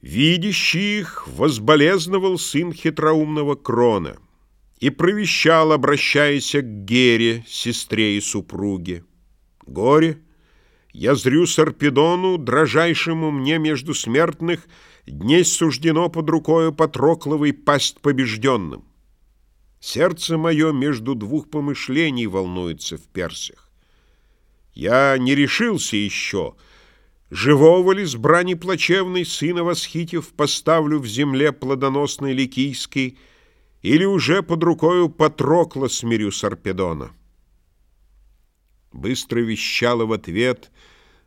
Видящий их возболезновал сын хитроумного Крона и провещал, обращаясь к Гере, сестре и супруге. «Горе! Я зрю Сарпедону, дрожайшему мне между смертных, дней суждено под рукою Патрокловой пасть побежденным. Сердце мое между двух помышлений волнуется в персях. Я не решился еще, живого ли с брани плачевной сына восхитив поставлю в земле плодоносной ликийской, или уже под рукою Патрокла смирю Сарпедона. Быстро вещала в ответ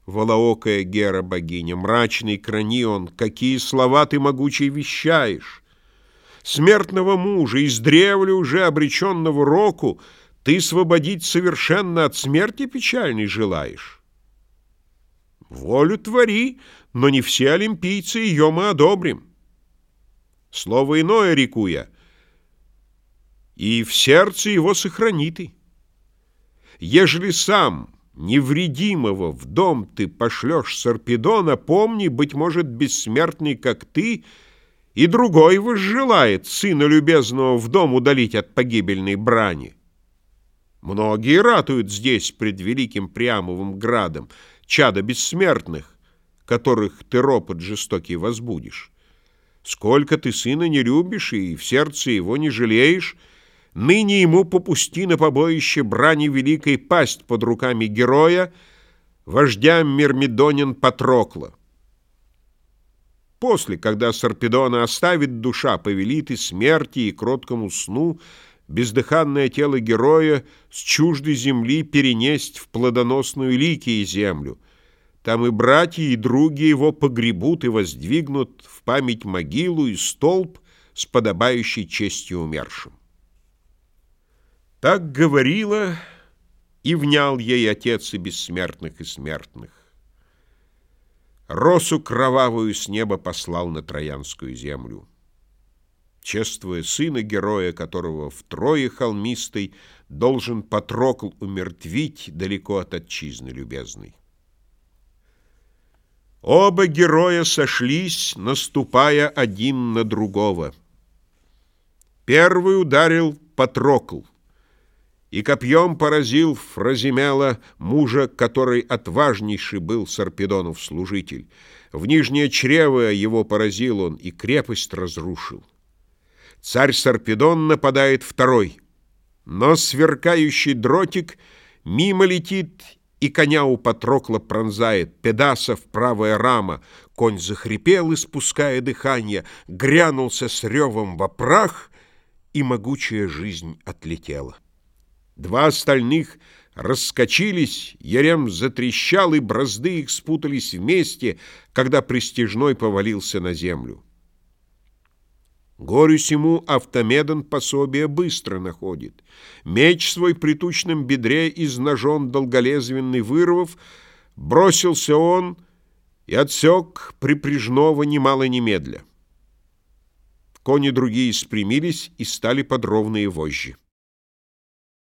волоокая Гера богиня, мрачный кранион, какие слова ты могучий вещаешь. Смертного мужа, издревле уже обреченного року, ты свободить совершенно от смерти печальной желаешь. Волю твори, но не все олимпийцы ее мы одобрим. Слово иное реку я, и в сердце его сохрани ты. Ежели сам невредимого в дом ты пошлешь Сарпедона, помни, быть может, бессмертный, как ты, и другой возжелает сына любезного в дом удалить от погибельной брани. Многие ратуют здесь пред великим Приамовым градом, чада бессмертных, которых ты ропот жестокий возбудишь. Сколько ты сына не любишь и в сердце его не жалеешь, ныне ему попусти на побоище брани великой пасть под руками героя, вождя Мирмидонин Патрокла. После, когда Сарпедона оставит душа повелиты смерти и кроткому сну, бездыханное тело героя с чуждой земли перенесть в плодоносную ликии землю. Там и братья, и други его погребут и воздвигнут в память могилу и столб с подобающей честью умершим. Так говорила и внял ей отец и бессмертных и смертных. Росу кровавую с неба послал на Троянскую землю чествуя сына героя, которого втрое холмистой должен Патрокл умертвить далеко от отчизны любезной. Оба героя сошлись, наступая один на другого. Первый ударил Патрокл и копьем поразил Фразимела, мужа, который отважнейший был Сарпедонов служитель. В нижнее чрево его поразил он и крепость разрушил. Царь Сарпедон нападает второй, но сверкающий дротик мимо летит и коня у Патрокла пронзает, Педасов правая рама, конь захрипел, испуская дыхание, грянулся с ревом во прах, и могучая жизнь отлетела. Два остальных раскочились, Ярем затрещал, и бразды их спутались вместе, когда пристижной повалился на землю. Горю сему Автомедон пособие быстро находит. Меч свой при тучном бедре из ножон долголезвенный вырвав, бросился он и отсек припряжного немало немедля. Кони другие спрямились и стали под ровные вожжи.